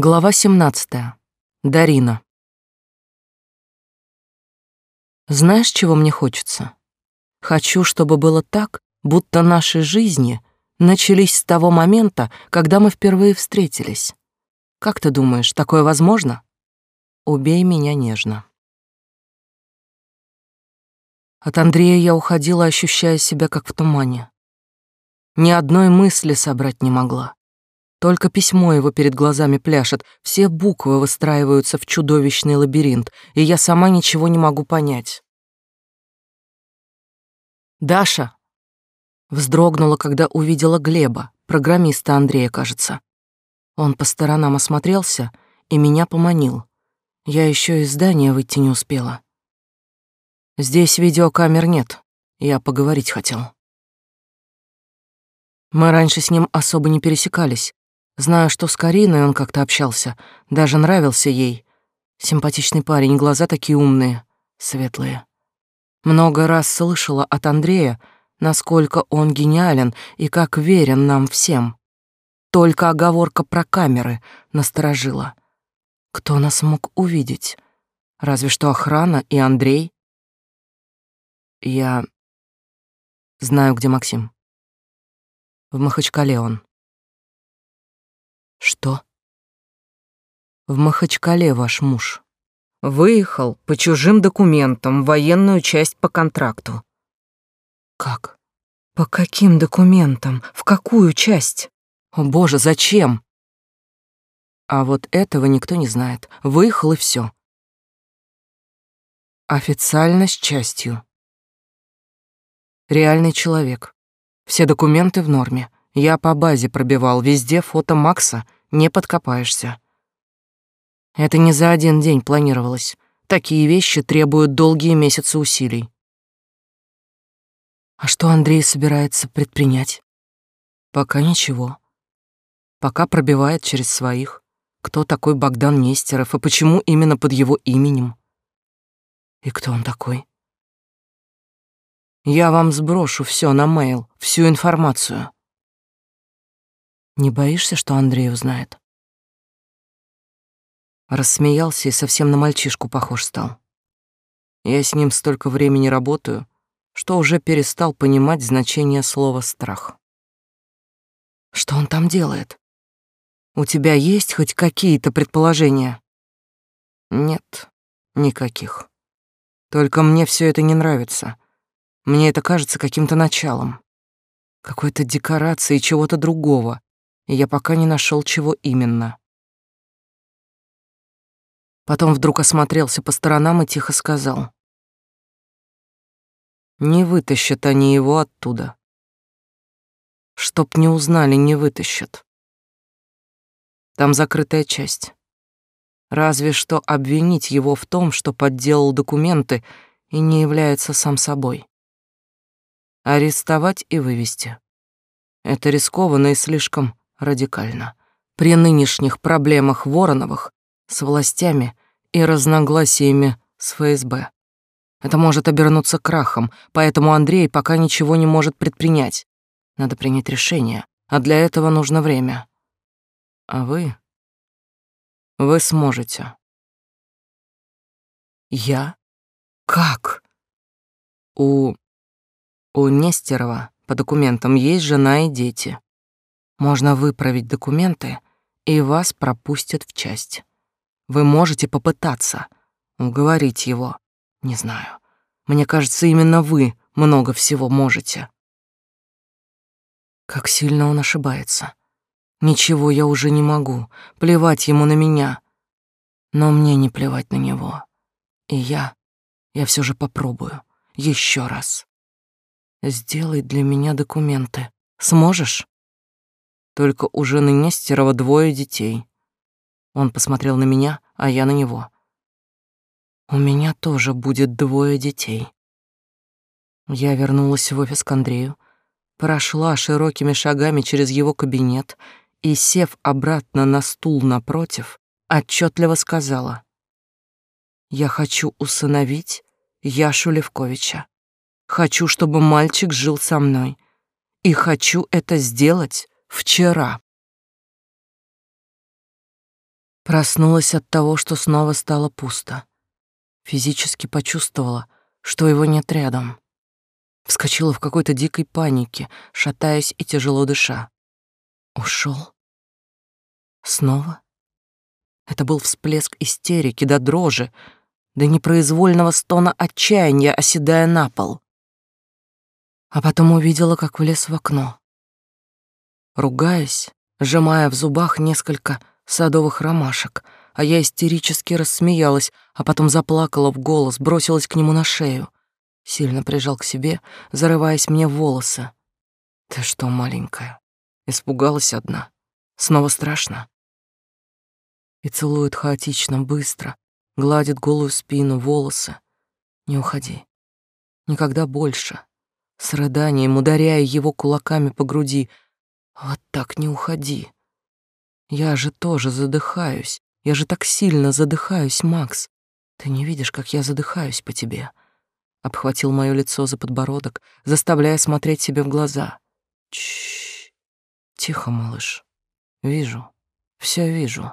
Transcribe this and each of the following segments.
Глава 17. Дарина. Знаешь, чего мне хочется? Хочу, чтобы было так, будто наши жизни начались с того момента, когда мы впервые встретились. Как ты думаешь, такое возможно? Убей меня нежно. От Андрея я уходила, ощущая себя как в тумане. Ни одной мысли собрать не могла. Только письмо его перед глазами пляшет, все буквы выстраиваются в чудовищный лабиринт, и я сама ничего не могу понять. «Даша!» Вздрогнула, когда увидела Глеба, программиста Андрея, кажется. Он по сторонам осмотрелся и меня поманил. Я еще из здания выйти не успела. Здесь видеокамер нет, я поговорить хотел. Мы раньше с ним особо не пересекались, Знаю, что с Кариной он как-то общался, даже нравился ей. Симпатичный парень, глаза такие умные, светлые. Много раз слышала от Андрея, насколько он гениален и как верен нам всем. Только оговорка про камеры насторожила. Кто нас мог увидеть? Разве что охрана и Андрей. Я знаю, где Максим. В Махачкале он. Что? В Махачкале ваш муж. Выехал по чужим документам в военную часть по контракту. Как? По каким документам? В какую часть? О, боже, зачем? А вот этого никто не знает. Выехал и все. Официально с частью. Реальный человек. Все документы в норме. Я по базе пробивал, везде фото Макса, не подкопаешься. Это не за один день планировалось. Такие вещи требуют долгие месяцы усилий. А что Андрей собирается предпринять? Пока ничего. Пока пробивает через своих. Кто такой Богдан Нестеров и почему именно под его именем? И кто он такой? Я вам сброшу все на мейл, всю информацию. Не боишься, что Андрей узнает? Рассмеялся и совсем на мальчишку похож стал. Я с ним столько времени работаю, что уже перестал понимать значение слова «страх». Что он там делает? У тебя есть хоть какие-то предположения? Нет, никаких. Только мне все это не нравится. Мне это кажется каким-то началом. Какой-то декорацией чего-то другого, я пока не нашел, чего именно. Потом вдруг осмотрелся по сторонам и тихо сказал. «Не вытащат они его оттуда. Чтоб не узнали, не вытащат. Там закрытая часть. Разве что обвинить его в том, что подделал документы и не является сам собой. Арестовать и вывести. Это рискованно и слишком радикально. При нынешних проблемах Вороновых с властями и разногласиями с ФСБ. Это может обернуться крахом, поэтому Андрей пока ничего не может предпринять. Надо принять решение, а для этого нужно время. А вы... Вы сможете. Я? Как? У... У Нестерова по документам есть жена и дети. Можно выправить документы, и вас пропустят в часть. Вы можете попытаться уговорить его. Не знаю. Мне кажется, именно вы много всего можете. Как сильно он ошибается. Ничего я уже не могу. Плевать ему на меня. Но мне не плевать на него. И я, я все же попробую. Еще раз. Сделай для меня документы. Сможешь? Только у жены Нестерова двое детей. Он посмотрел на меня, а я на него. У меня тоже будет двое детей. Я вернулась в офис к Андрею, прошла широкими шагами через его кабинет и, сев обратно на стул напротив, отчетливо сказала. «Я хочу усыновить Яшу Левковича. Хочу, чтобы мальчик жил со мной. И хочу это сделать вчера. Проснулась от того, что снова стало пусто. Физически почувствовала, что его нет рядом. Вскочила в какой-то дикой панике, шатаясь и тяжело дыша. Ушел. Снова? Это был всплеск истерики до дрожи, до непроизвольного стона отчаяния, оседая на пол. А потом увидела, как влез в окно. Ругаясь, сжимая в зубах несколько садовых ромашек, а я истерически рассмеялась, а потом заплакала в голос, бросилась к нему на шею. Сильно прижал к себе, зарываясь мне в волосы. «Ты что, маленькая, испугалась одна? Снова страшно?» И целует хаотично, быстро, гладит голую спину, волосы. «Не уходи. Никогда больше». С рыданием ударяя его кулаками по груди. «Вот так не уходи. Я же тоже задыхаюсь. Я же так сильно задыхаюсь, Макс. Ты не видишь, как я задыхаюсь по тебе?» Обхватил мое лицо за подбородок, заставляя смотреть себе в глаза. Чш. Тихо, малыш. Вижу. Все вижу.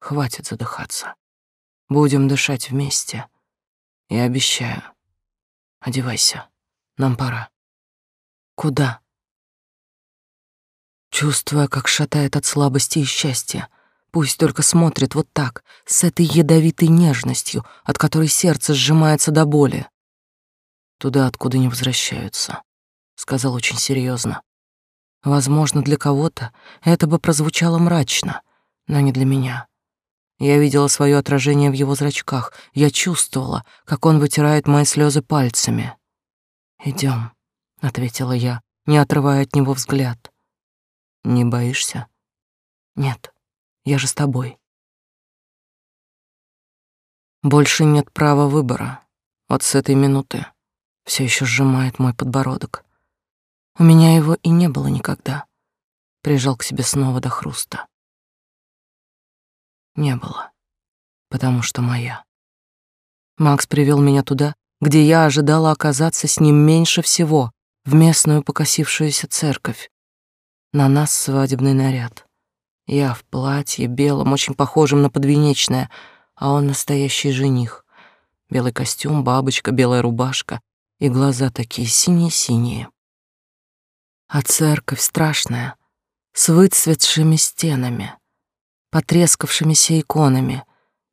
Хватит задыхаться. Будем дышать вместе. Я обещаю. Одевайся. Нам пора. Куда? Чувствуя, как шатает от слабости и счастья, пусть только смотрит вот так, с этой ядовитой нежностью, от которой сердце сжимается до боли. Туда, откуда не возвращаются, сказал очень серьезно. Возможно, для кого-то это бы прозвучало мрачно, но не для меня. Я видела свое отражение в его зрачках, я чувствовала, как он вытирает мои слезы пальцами. Идем, ответила я, не отрывая от него взгляд. Не боишься? Нет, я же с тобой. Больше нет права выбора. Вот с этой минуты все еще сжимает мой подбородок. У меня его и не было никогда. Прижал к себе снова до хруста. Не было, потому что моя. Макс привел меня туда, где я ожидала оказаться с ним меньше всего, в местную покосившуюся церковь. На нас свадебный наряд. Я в платье белом, очень похожем на подвенечное, а он настоящий жених. Белый костюм, бабочка, белая рубашка и глаза такие синие-синие. А церковь страшная, с выцветшими стенами, потрескавшимися иконами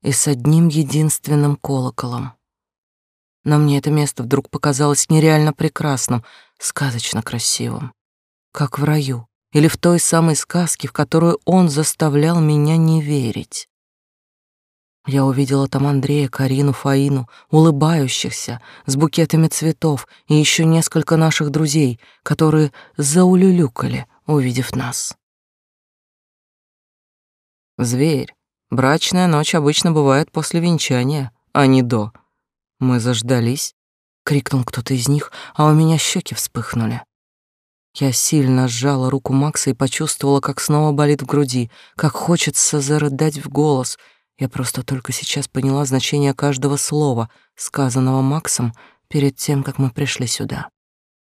и с одним единственным колоколом. Но мне это место вдруг показалось нереально прекрасным, сказочно красивым, как в раю или в той самой сказке, в которую он заставлял меня не верить. Я увидела там Андрея, Карину, Фаину, улыбающихся, с букетами цветов и еще несколько наших друзей, которые заулюлюкали, увидев нас. Зверь. Брачная ночь обычно бывает после венчания, а не до. Мы заждались, крикнул кто-то из них, а у меня щеки вспыхнули. Я сильно сжала руку Макса и почувствовала, как снова болит в груди, как хочется зарыдать в голос — я просто только сейчас поняла значение каждого слова, сказанного Максом перед тем, как мы пришли сюда.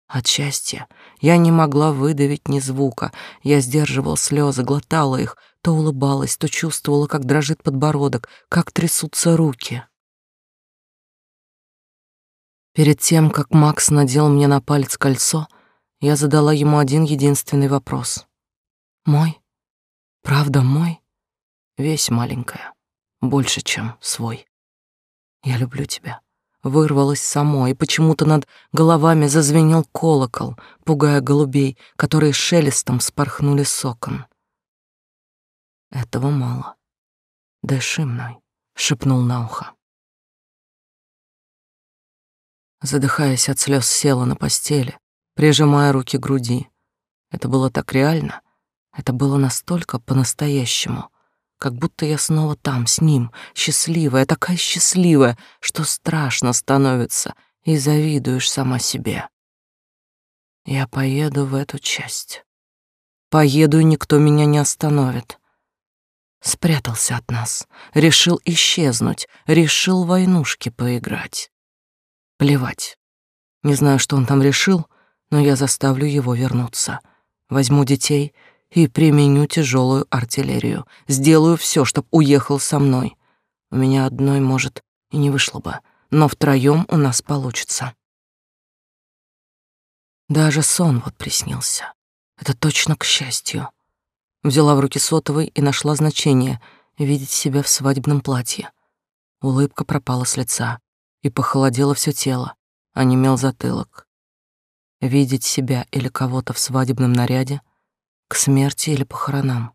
От счастья я не могла выдавить ни звука. Я сдерживала слезы, глотала их, то улыбалась, то чувствовала, как дрожит подбородок, как трясутся руки. Перед тем, как Макс надел мне на палец кольцо, я задала ему один единственный вопрос. «Мой? Правда мой?» Весь маленькая больше, чем свой. Я люблю тебя. Вырвалось само, и почему-то над головами зазвенел колокол, пугая голубей, которые шелестом спорхнули с окон. Этого мало. Дыши мной, шепнул на ухо. Задыхаясь от слез, села на постели, прижимая руки к груди. Это было так реально, это было настолько по-настоящему — как будто я снова там, с ним, счастливая, такая счастливая, что страшно становится и завидуешь сама себе. Я поеду в эту часть. Поеду, и никто меня не остановит. Спрятался от нас, решил исчезнуть, решил войнушки поиграть. Плевать. Не знаю, что он там решил, но я заставлю его вернуться. Возьму детей и применю тяжелую артиллерию. Сделаю все, чтоб уехал со мной. У меня одной, может, и не вышло бы, но втроем у нас получится. Даже сон вот приснился. Это точно к счастью. Взяла в руки сотовый и нашла значение видеть себя в свадебном платье. Улыбка пропала с лица, и похолодело все тело, а немел затылок. Видеть себя или кого-то в свадебном наряде к смерти или похоронам.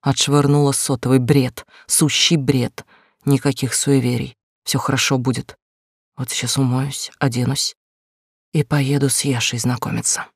Отшвырнула сотовый бред, сущий бред, никаких суеверий. Все хорошо будет. Вот сейчас умоюсь, оденусь и поеду с Яшей знакомиться.